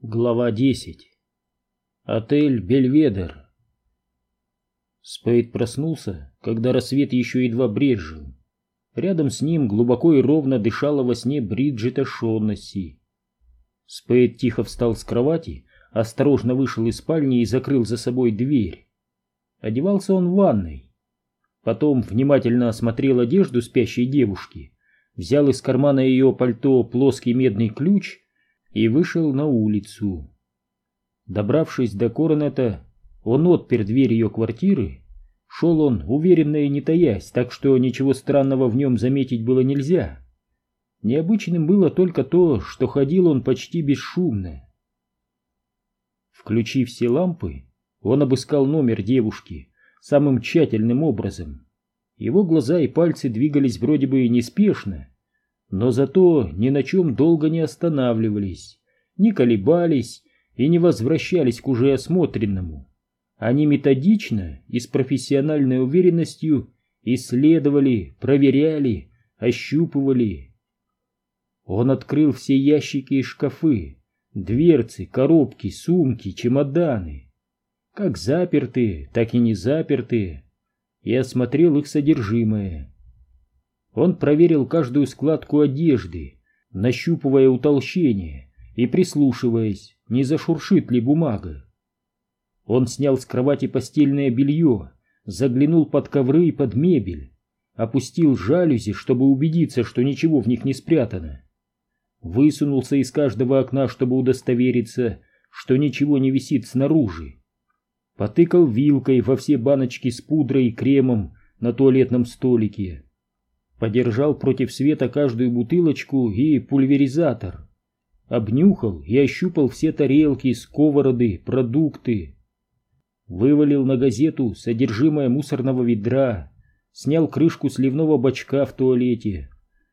Глава 10. Отель Бельведер. Спейд проснулся, когда рассвет еще едва брезжил. Рядом с ним глубоко и ровно дышала во сне Бриджит Шоннесси. Спейд тихо встал с кровати, осторожно вышел из спальни и закрыл за собой дверь. Одевался он в ванной. Потом внимательно осмотрел одежду спящей девушки, взял из кармана ее пальто плоский медный ключ — и вышел на улицу. Добравшись до Коронета, он отпер дверь ее квартиры. Шел он уверенно и не таясь, так что ничего странного в нем заметить было нельзя. Необычным было только то, что ходил он почти бесшумно. Включив все лампы, он обыскал номер девушки самым тщательным образом. Его глаза и пальцы двигались вроде бы неспешно, но зато ни на чем долго не останавливались, не колебались и не возвращались к уже осмотренному. Они методично и с профессиональной уверенностью исследовали, проверяли, ощупывали. Он открыл все ящики и шкафы, дверцы, коробки, сумки, чемоданы, как запертые, так и не запертые, и осмотрел их содержимое. Он проверил каждую складку одежды, нащупывая утолщение и прислушиваясь, не зашуршит ли бумага. Он снял с кровати постельное белье, заглянул под ковры и под мебель, опустил жалюзи, чтобы убедиться, что ничего в них не спрятано. Высунулся из каждого окна, чтобы удостовериться, что ничего не висит снаружи. Потыкал вилкой во все баночки с пудрой и кремом на туалетном столике подержал против света каждую бутылочку и пульверизатор. Обнюхал и ощупал все тарелки, сковороды, продукты. Вывалил на газету содержимое мусорного ведра, снял крышку сливного бачка в туалете,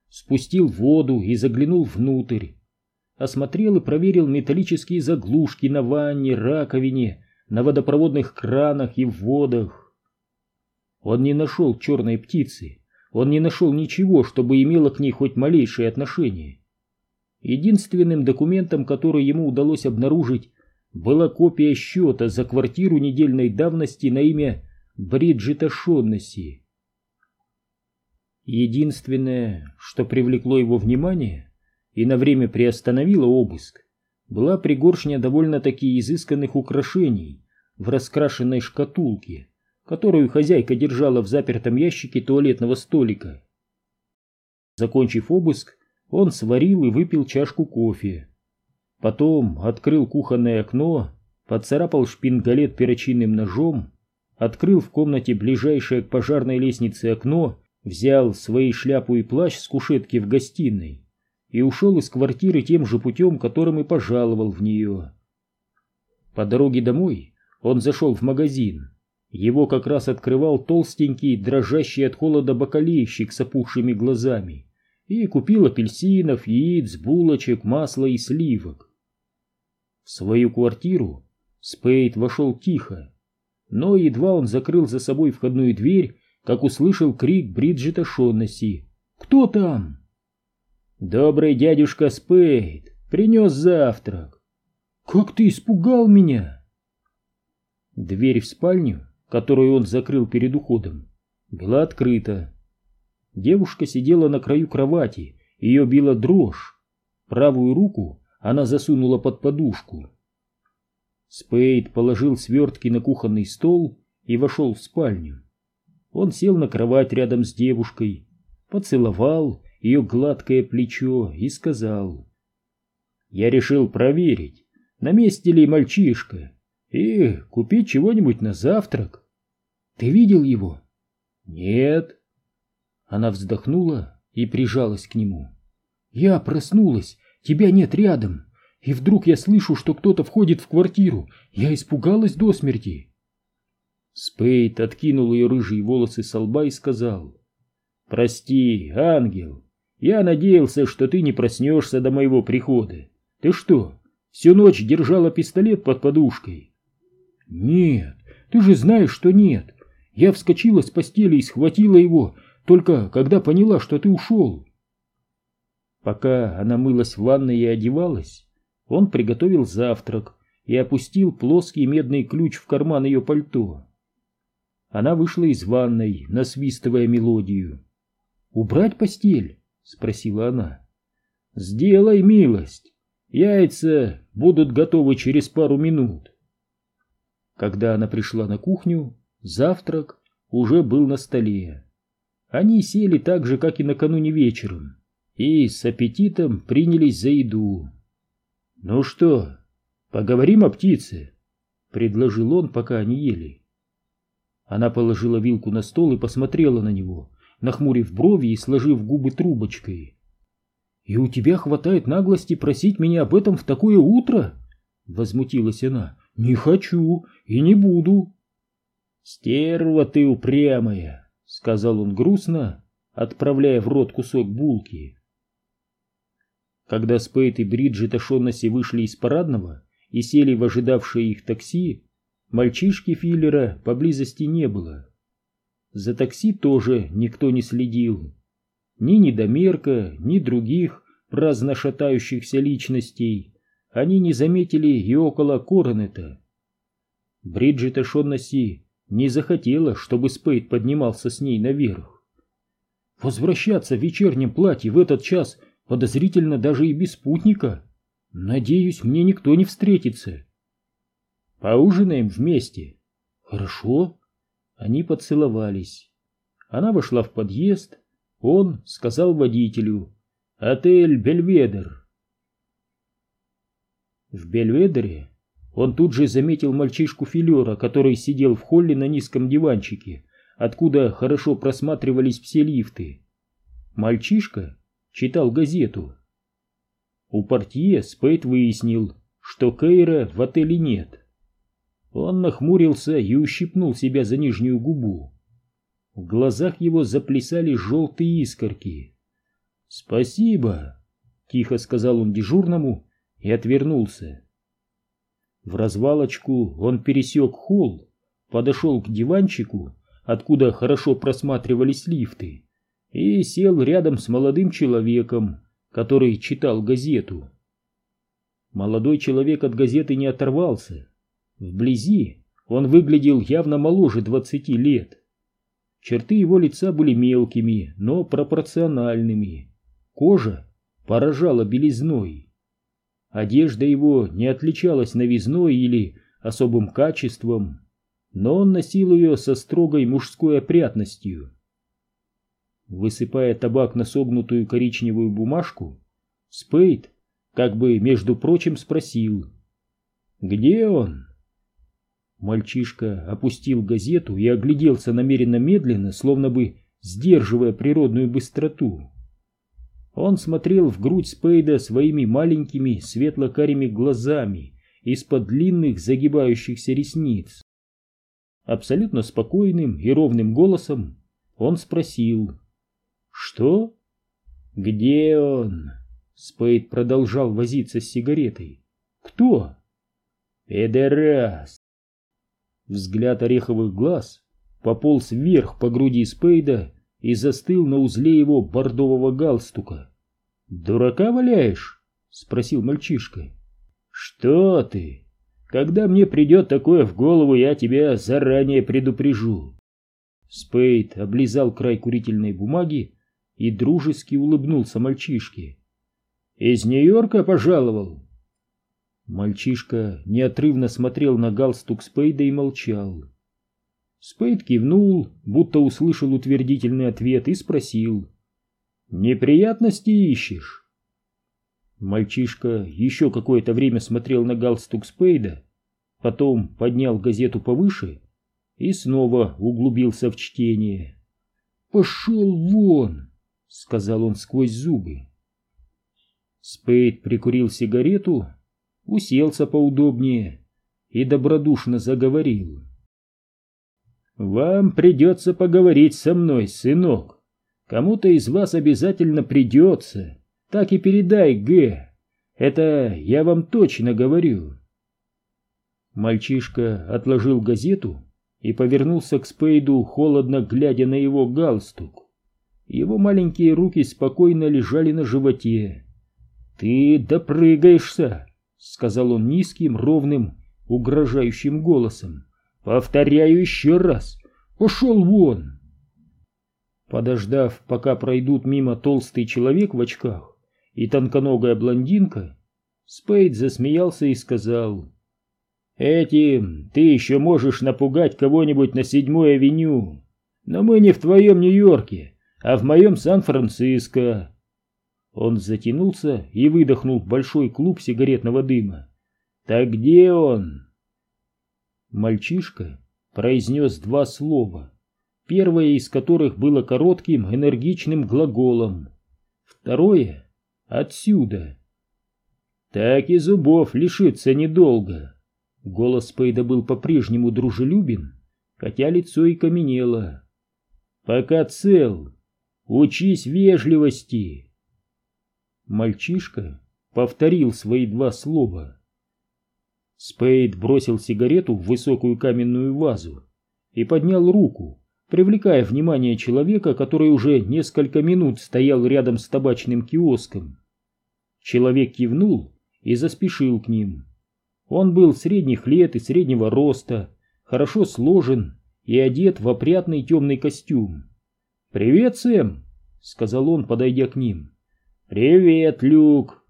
спустил воду и заглянул внутрь. Осмотрел и проверил металлические заглушки на ванне, раковине, на водопроводных кранах и вводах. Он не нашел черной птицы, он не нашел ничего, чтобы имело к ней хоть малейшее отношение. Единственным документом, который ему удалось обнаружить, была копия счета за квартиру недельной давности на имя Бриджита Шоннесси. Единственное, что привлекло его внимание и на время приостановило обыск, была пригоршня довольно-таки изысканных украшений в раскрашенной шкатулке, которую хозяйка держала в запертом ящике туалетного столика. Закончив обыск, он сварил и выпил чашку кофе. Потом открыл кухонное окно, поцарапал шпингалет перочинным ножом, открыл в комнате ближайшее к пожарной лестнице окно, взял свои шляпу и плащ с кушетки в гостиной и ушел из квартиры тем же путем, которым и пожаловал в нее. По дороге домой он зашел в магазин, его как раз открывал толстенький, дрожащий от холода бакалейщик с опухшими глазами и купил апельсинов, яиц, булочек, масла и сливок. В свою квартиру Спейд вошел тихо, но едва он закрыл за собой входную дверь, как услышал крик Бриджита Шоннесси. «Кто там?» «Добрый дядюшка Спейд принес завтрак». «Как ты испугал меня!» Дверь в спальню которую он закрыл перед уходом, была открыта. Девушка сидела на краю кровати, ее била дрожь. Правую руку она засунула под подушку. Спейд положил свертки на кухонный стол и вошел в спальню. Он сел на кровать рядом с девушкой, поцеловал ее гладкое плечо и сказал. «Я решил проверить, на месте ли мальчишка, и купить чего-нибудь на завтрак. Ты видел его? Нет. Она вздохнула и прижалась к нему. Я проснулась, тебя нет рядом, и вдруг я слышу, что кто-то входит в квартиру. Я испугалась до смерти. Спейд откинул ее рыжие волосы со лба и сказал. «Прости, ангел, я надеялся, что ты не проснешься до моего прихода. Ты что, всю ночь держала пистолет под подушкой?» «Нет, ты же знаешь, что нет. Я вскочила с постели и схватила его, только когда поняла, что ты ушел». Пока она мылась в ванной и одевалась, он приготовил завтрак и опустил плоский медный ключ в карман ее пальто. Она вышла из ванной, насвистывая мелодию. «Убрать постель?» — спросила она. «Сделай милость. Яйца будут готовы через пару минут». Когда она пришла на кухню, завтрак уже был на столе. Они сели так же, как и накануне вечером, и с аппетитом принялись за еду. «Ну что, поговорим о птице?» — предложил он, пока они ели. Она положила вилку на стол и посмотрела на него, нахмурив брови и сложив губы трубочкой. «И у тебя хватает наглости просить меня об этом в такое утро?» — возмутилась она. «Не хочу и не буду». «Стерва ты упрямая!» — сказал он грустно, отправляя в рот кусок булки. Когда Спейт и Бриджит Ашоннесси вышли из парадного и сели в ожидавшее их такси, мальчишки Филлера поблизости не было. За такси тоже никто не следил. Ни недомерка, ни других праздно шатающихся личностей они не заметили и около Коронета. Бриджит Ашоннесси не захотела, чтобы Спейд поднимался с ней наверх. Возвращаться в вечернем платье в этот час подозрительно даже и без спутника. Надеюсь, мне никто не встретится. Поужинаем вместе. Хорошо. Они поцеловались. Она вошла в подъезд. Он сказал водителю. Отель Бельведер. В Бельведере он тут же заметил мальчишку Филера, который сидел в холле на низком диванчике, откуда хорошо просматривались все лифты. Мальчишка читал газету. У портье Спейд выяснил, что Кейра в отеле нет. Он нахмурился и ущипнул себя за нижнюю губу. В глазах его заплясали желтые искорки. «Спасибо», — тихо сказал он дежурному и отвернулся. В развалочку он пересек холл, подошел к диванчику, откуда хорошо просматривались лифты, и сел рядом с молодым человеком, который читал газету. Молодой человек от газеты не оторвался. Вблизи он выглядел явно моложе двадцати лет. Черты его лица были мелкими, но пропорциональными. Кожа поражала белизной. Одежда его не отличалась новизной или особым качеством, но он носил ее со строгой мужской опрятностью. Высыпая табак на согнутую коричневую бумажку, Спейд, как бы между прочим, спросил «Где он?» Мальчишка опустил газету и огляделся намеренно медленно, словно бы сдерживая природную быстроту. Он смотрел в грудь Спейда своими маленькими светло-карими глазами из-под длинных загибающихся ресниц. Абсолютно спокойным и ровным голосом он спросил «Что? Где он?» Спейд продолжал возиться с сигаретой. «Кто?» «Педерас!» Взгляд ореховых глаз пополз вверх по груди Спейда и застыл на узле его бордового галстука. «Дурака валяешь?» — спросил мальчишка. «Что ты? Когда мне придет такое в голову, я тебя заранее предупрежу». Спейд облизал край курительной бумаги и дружески улыбнулся мальчишке. «Из Нью-Йорка пожаловал?» Мальчишка неотрывно смотрел на галстук Спейда и молчал. Спейд кивнул, будто услышал утвердительный ответ и спросил. «Неприятности ищешь?» Мальчишка еще какое-то время смотрел на галстук Спейда, потом поднял газету повыше и снова углубился в чтение. «Пошел вон!» — сказал он сквозь зубы. Спейд прикурил сигарету, уселся поудобнее и добродушно заговорил. «Вам придется поговорить со мной, сынок. Кому-то из вас обязательно придется. Так и передай, Г. Это я вам точно говорю». Мальчишка отложил газету и повернулся к Спейду, холодно глядя на его галстук. Его маленькие руки спокойно лежали на животе. «Ты допрыгаешься!» — сказал он низким, ровным, угрожающим голосом. «Повторяю еще раз! Пошел вон!» Подождав, пока пройдут мимо толстый человек в очках и тонконогая блондинка, Спейд засмеялся и сказал, «Этим ты еще можешь напугать кого-нибудь на седьмой авеню, но мы не в твоем Нью-Йорке, а в моем Сан-Франциско». Он затянулся и выдохнул большой клуб сигаретного дыма. «Так где он?» Мальчишка произнес два слова, первое из которых было коротким энергичным глаголом, второе — «отсюда». «Так и зубов лишиться недолго». Голос Пейда был по-прежнему дружелюбен, хотя лицо и каменело. «Пока цел, учись вежливости». Мальчишка повторил свои два слова. Спейд бросил сигарету в высокую каменную вазу и поднял руку, привлекая внимание человека, который уже несколько минут стоял рядом с табачным киоском. Человек кивнул и заспешил к ним. Он был средних лет и среднего роста, хорошо сложен и одет в опрятный темный костюм. «Привет, Сэм!» — сказал он, подойдя к ним. «Привет, Люк!»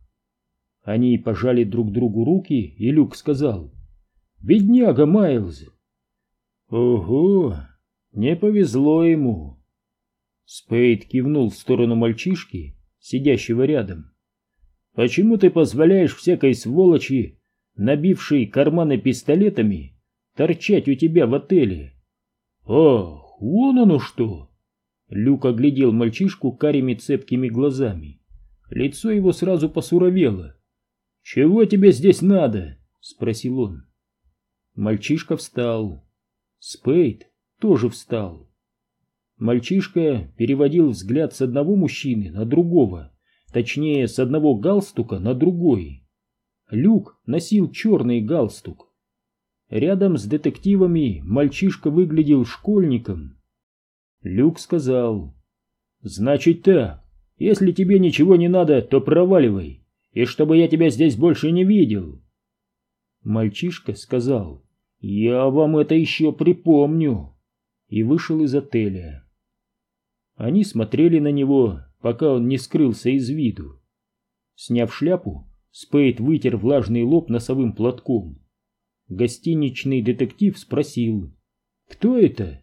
Они пожали друг другу руки, и Люк сказал. «Бедняга Майлз!» «Ого! Не повезло ему!» Спейд кивнул в сторону мальчишки, сидящего рядом. «Почему ты позволяешь всякой сволочи, набившей карманы пистолетами, торчать у тебя в отеле?» «Ах, вон оно что!» Люк оглядел мальчишку карими цепкими глазами. Лицо его сразу посуровело. «Чего тебе здесь надо?» — спросил он. Мальчишка встал. Спейд тоже встал. Мальчишка переводил взгляд с одного мужчины на другого, точнее, с одного галстука на другой. Люк носил черный галстук. Рядом с детективами мальчишка выглядел школьником. Люк сказал, «Значит так, если тебе ничего не надо, то проваливай, и чтобы я тебя здесь больше не видел. Мальчишка сказал, я вам это еще припомню, и вышел из отеля. Они смотрели на него, пока он не скрылся из виду. Сняв шляпу, Спейд вытер влажный лоб носовым платком. Гостиничный детектив спросил, «Кто это?»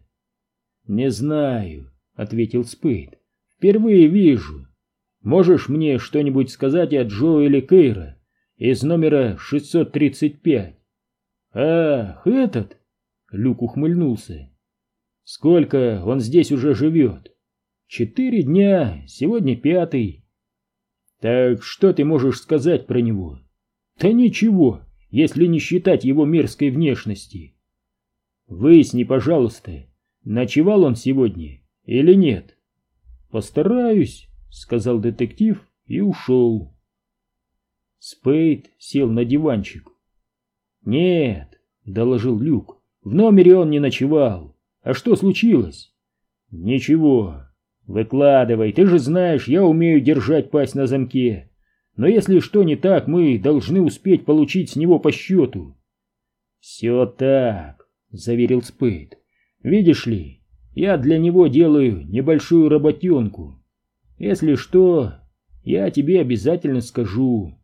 «Не знаю», — ответил Спейд. Впервые вижу. Можешь мне что-нибудь сказать о Джоэле Кейра из номера 635? Ах, этот? Люк ухмыльнулся. Сколько он здесь уже живет? Четыре дня, сегодня пятый. Так что ты можешь сказать про него? Да ничего, если не считать его мерзкой внешности. Выясни, пожалуйста, ночевал он сегодня или нет? «Постараюсь», — сказал детектив и ушел. Спейд сел на диванчик. «Нет», — доложил Люк, — «в номере он не ночевал. А что случилось?» «Ничего. Выкладывай, ты же знаешь, я умею держать пасть на замке. Но если что не так, мы должны успеть получить с него по счету». «Все так», — заверил Спейд. «Видишь ли, я для него делаю небольшую работенку. Если что, я тебе обязательно скажу.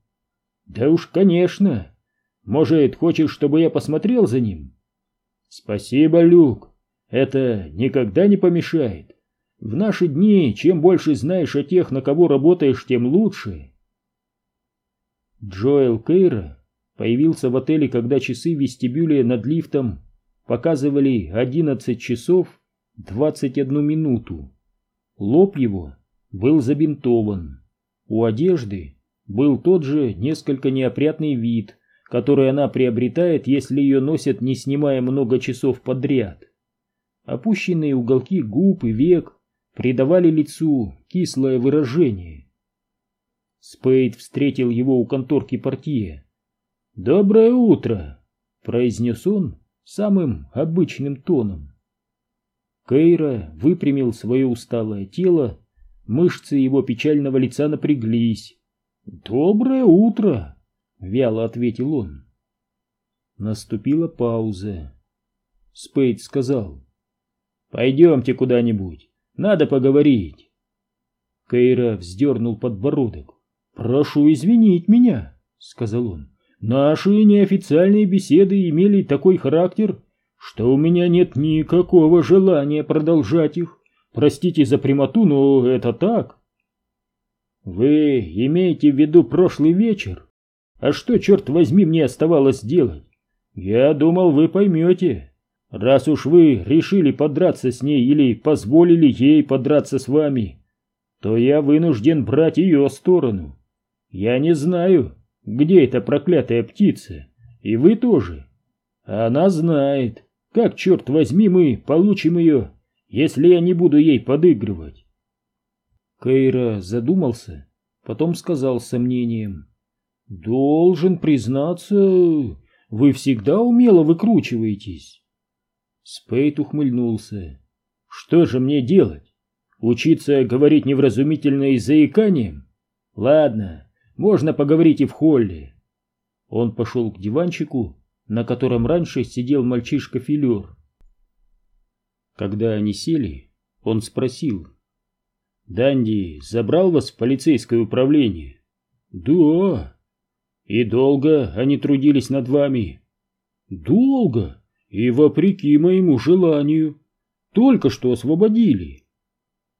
Да уж, конечно. Может, хочешь, чтобы я посмотрел за ним? Спасибо, Люк. Это никогда не помешает. В наши дни, чем больше знаешь о тех, на кого работаешь, тем лучше. Джоэл Кейра появился в отеле, когда часы в вестибюле над лифтом показывали 11 часов 21 минуту. Лоб его был забинтован. У одежды был тот же несколько неопрятный вид, который она приобретает, если ее носят, не снимая много часов подряд. Опущенные уголки губ и век придавали лицу кислое выражение. Спейд встретил его у конторки портье. «Доброе утро!» — произнес он самым обычным тоном. Кейра выпрямил свое усталое тело, мышцы его печального лица напряглись. «Доброе утро! вяло ответил он. Наступила пауза. Спейд сказал. Пойдемте куда-нибудь, надо поговорить. Кейра вздернул подбородок. «Прошу извинить меня», — сказал он. «Наши неофициальные беседы имели такой характер, что у меня нет никакого желания продолжать их. Простите за прямоту, но это так». «Вы имеете в виду прошлый вечер? А что, черт возьми, мне оставалось делать? Я думал, вы поймете. Раз уж вы решили подраться с ней или позволили ей подраться с вами, то я вынужден брать ее сторону. Я не знаю, где эта проклятая птица, и вы тоже. Она знает, как, черт возьми, мы получим ее, если я не буду ей подыгрывать. Кейра задумался, потом сказал с сомнением. «Должен признаться, вы всегда умело выкручиваетесь». Спейт ухмыльнулся. «Что же мне делать? Учиться говорить невразумительно и заиканием? Ладно, можно поговорить и в холле». Он пошел к диванчику, на котором раньше сидел мальчишка-филер. Когда они сели, он спросил. «Данди забрал вас в полицейское управление?» «Да». «И долго они трудились над вами?» «Долго и вопреки моему желанию. Только что освободили».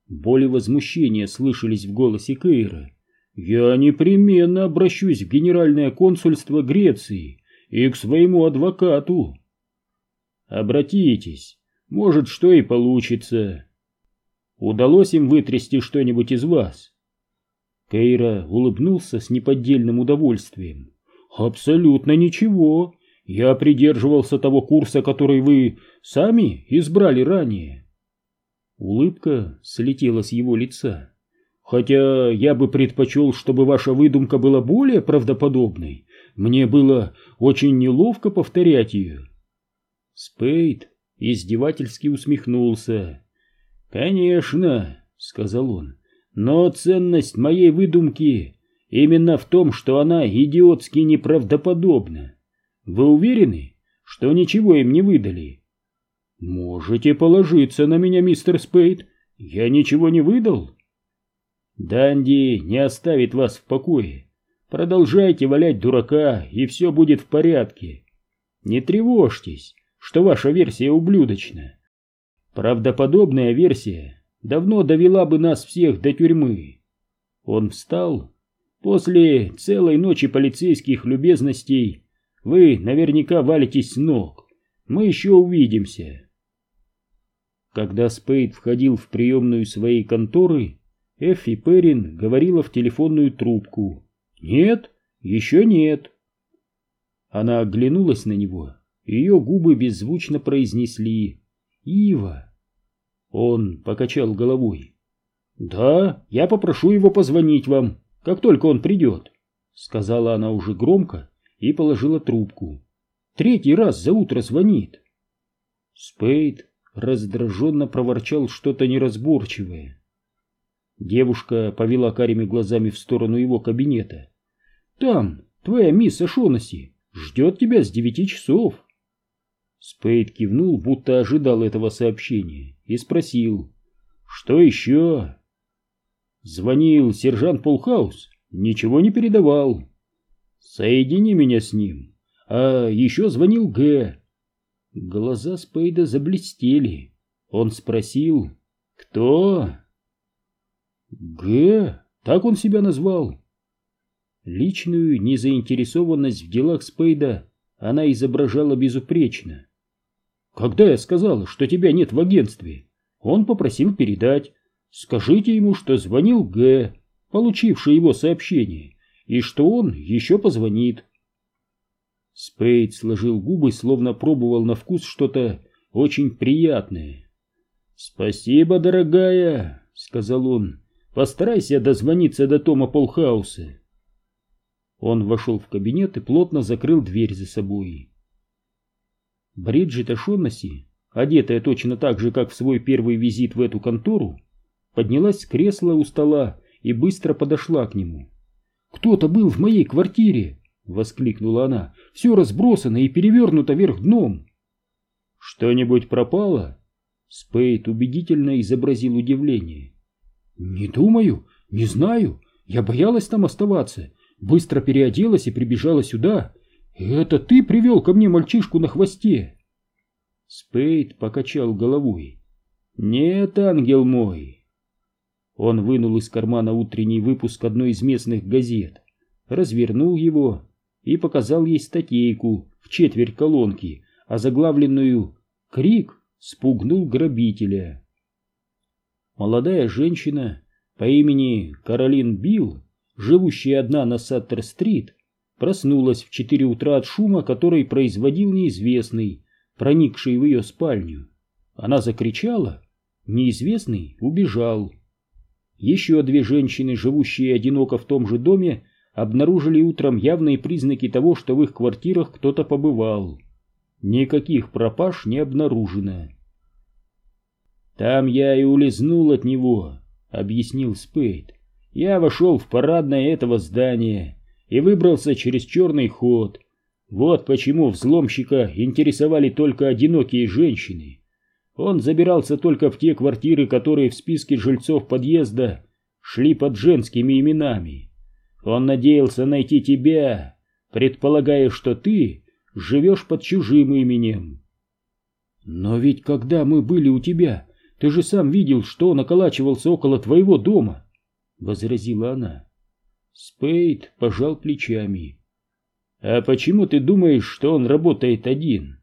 Боли возмущения слышались в голосе Кейра. «Я непременно обращусь в Генеральное консульство Греции и к своему адвокату». «Обратитесь, может, что и получится». Удалось им вытрясти что-нибудь из вас? Кейра улыбнулся с неподдельным удовольствием. Абсолютно ничего. Я придерживался того курса, который вы сами избрали ранее. Улыбка слетела с его лица. Хотя я бы предпочел, чтобы ваша выдумка была более правдоподобной. Мне было очень неловко повторять ее. Спейд издевательски усмехнулся. «Конечно», — сказал он, — «но ценность моей выдумки именно в том, что она идиотски неправдоподобна. Вы уверены, что ничего им не выдали?» «Можете положиться на меня, мистер Спейд, я ничего не выдал». «Данди не оставит вас в покое. Продолжайте валять дурака, и все будет в порядке. Не тревожьтесь, что ваша версия ублюдочна. Правдоподобная версия давно довела бы нас всех до тюрьмы. Он встал. После целой ночи полицейских любезностей вы наверняка валитесь с ног. Мы еще увидимся. Когда Спейд входил в приемную своей конторы, Эффи Перрин говорила в телефонную трубку. «Нет, еще нет». Она оглянулась на него, ее губы беззвучно произнесли «Ива». Он покачал головой. «Да, я попрошу его позвонить вам, как только он придет», — сказала она уже громко и положила трубку. «Третий раз за утро звонит». Спейд раздраженно проворчал что-то неразборчивое. Девушка повела карими глазами в сторону его кабинета. «Там твоя мисс Ашонаси ждет тебя с девяти часов». Спейд кивнул, будто ожидал этого сообщения, и спросил, «Что еще?» Звонил сержант Полхаус, ничего не передавал. «Соедини меня с ним». А еще звонил Г. Глаза Спейда заблестели. Он спросил, «Кто?» «Г. Так он себя назвал». Личную незаинтересованность в делах Спейда она изображала безупречно. Когда я сказал, что тебя нет в агентстве, он попросил передать. Скажите ему, что звонил Г, получивший его сообщение, и что он еще позвонит. Спейд сложил губы, словно пробовал на вкус что-то очень приятное. «Спасибо, дорогая», — сказал он. «Постарайся дозвониться до Тома Полхауса». Он вошел в кабинет и плотно закрыл дверь за собой. Бриджит Ашоннаси, одетая точно так же, как в свой первый визит в эту контору, поднялась с кресла у стола и быстро подошла к нему. «Кто-то был в моей квартире!» — воскликнула она. «Все разбросано и перевернуто вверх дном!» «Что-нибудь пропало?» Спейд убедительно изобразил удивление. «Не думаю, не знаю. Я боялась там оставаться. Быстро переоделась и прибежала сюда. Это ты привел ко мне мальчишку на хвосте?» Спейд покачал головой. «Нет, ангел мой!» Он вынул из кармана утренний выпуск одной из местных газет, развернул его и показал ей статейку в четверть колонки, озаглавленную «Крик спугнул грабителя». Молодая женщина по имени Каролин Билл, живущая одна на Саттер-стрит, проснулась в четыре утра от шума, который производил неизвестный, проникший в ее спальню. Она закричала, неизвестный убежал. Еще две женщины, живущие одиноко в том же доме, обнаружили утром явные признаки того, что в их квартирах кто-то побывал. Никаких пропаж не обнаружено. «Там я и улизнул от него», — объяснил Спейд. «Я вошел в парадное этого здания и выбрался через черный ход. Вот почему взломщика интересовали только одинокие женщины. Он забирался только в те квартиры, которые в списке жильцов подъезда шли под женскими именами». Он надеялся найти тебя, предполагая, что ты живешь под чужим именем. Но ведь когда мы были у тебя, ты же сам видел, что он околачивался около твоего дома, — возразила она. Спейд пожал плечами. А почему ты думаешь, что он работает один?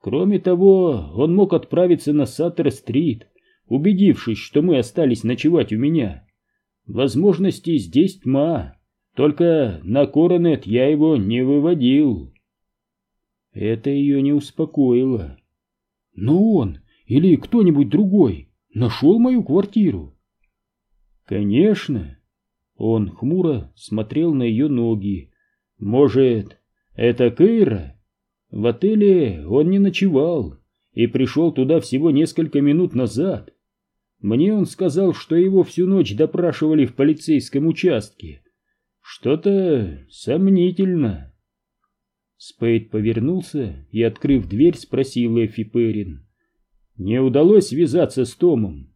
Кроме того, он мог отправиться на Саттер-стрит, убедившись, что мы остались ночевать у меня. Возможностей здесь тьма. Только на коронет я его не выводил. Это ее не успокоило. Но он или кто-нибудь другой нашел мою квартиру? Конечно. Он хмуро смотрел на ее ноги. Может, это Кейра? В отеле он не ночевал и пришел туда всего несколько минут назад. Мне он сказал, что его всю ночь допрашивали в полицейском участке, что-то сомнительно. Спейд повернулся и, открыв дверь, спросил Эфи Перрин. Не удалось связаться с Томом.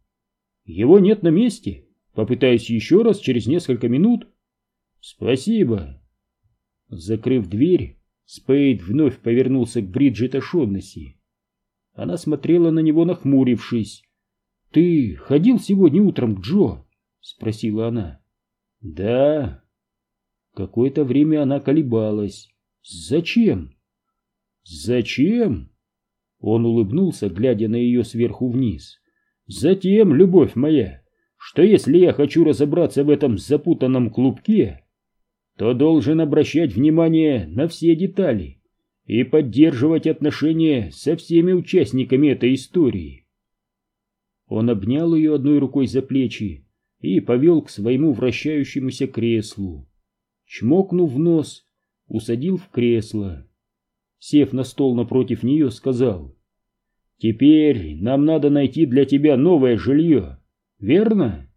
Его нет на месте. Попытаюсь еще раз через несколько минут. Спасибо. Закрыв дверь, Спейд вновь повернулся к Бриджит Ашоннесси. Она смотрела на него, нахмурившись. «Ты ходил сегодня утром к Джо?» — спросила она. «Да, Какое-то время она колебалась. «Зачем?» «Зачем?» Он улыбнулся, глядя на ее сверху вниз. «Затем, любовь моя, что если я хочу разобраться в этом запутанном клубке, то должен обращать внимание на все детали и поддерживать отношения со всеми участниками этой истории». Он обнял ее одной рукой за плечи и повел к своему вращающемуся креслу чмокнув в нос, усадил в кресло. Сев на стол напротив нее, сказал, «Теперь нам надо найти для тебя новое жилье, верно?»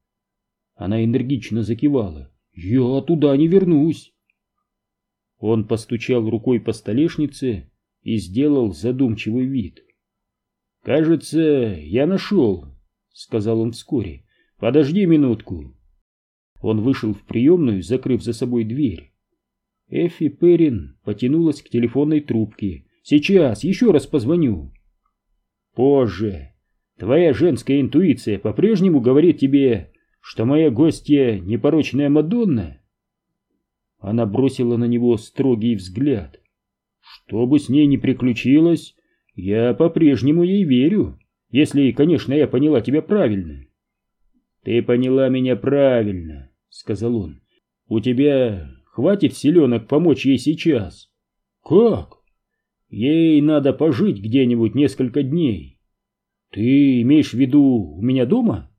Она энергично закивала. «Я туда не вернусь». Он постучал рукой по столешнице и сделал задумчивый вид. «Кажется, я нашел», — сказал он вскоре. «Подожди минутку». Он вышел в приемную, закрыв за собой дверь. Эффи Перрин потянулась к телефонной трубке. «Сейчас, еще раз позвоню». «Позже. Твоя женская интуиция по-прежнему говорит тебе, что моя гостья непорочная Мадонна?» Она бросила на него строгий взгляд. «Что бы с ней ни приключилось, я по-прежнему ей верю, если, конечно, я поняла тебя правильно». «Ты поняла меня правильно», — сказал он. «У тебя хватит силенок помочь ей сейчас?» «Как?» «Ей надо пожить где-нибудь несколько дней». «Ты имеешь в виду у меня дома?»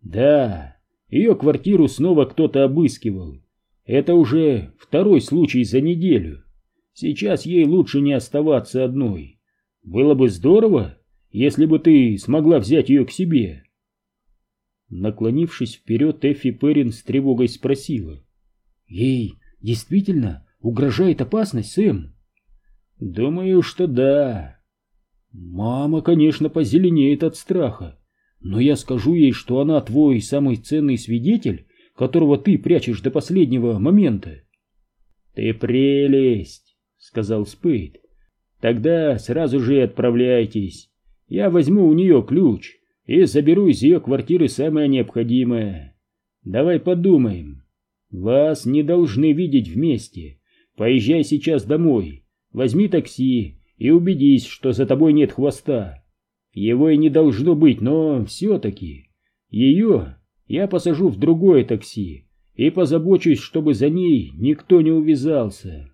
«Да, ее квартиру снова кто-то обыскивал. Это уже второй случай за неделю. Сейчас ей лучше не оставаться одной. Было бы здорово, если бы ты смогла взять ее к себе». Наклонившись вперед, Эффи Перрин с тревогой спросила. «Ей действительно угрожает опасность, Сэм? Думаю, что да. Мама, конечно, позеленеет от страха, но я скажу ей, что она твой самый ценный свидетель, которого ты прячешь до последнего момента. Ты прелесть, сказал Спейд. Тогда сразу же отправляйтесь. Я возьму у нее ключ и заберу из ее квартиры самое необходимое. Давай подумаем. Вас не должны видеть вместе. Поезжай сейчас домой, возьми такси и убедись, что за тобой нет хвоста. Его и не должно быть, но все-таки. Ее я посажу в другое такси и позабочусь, чтобы за ней никто не увязался.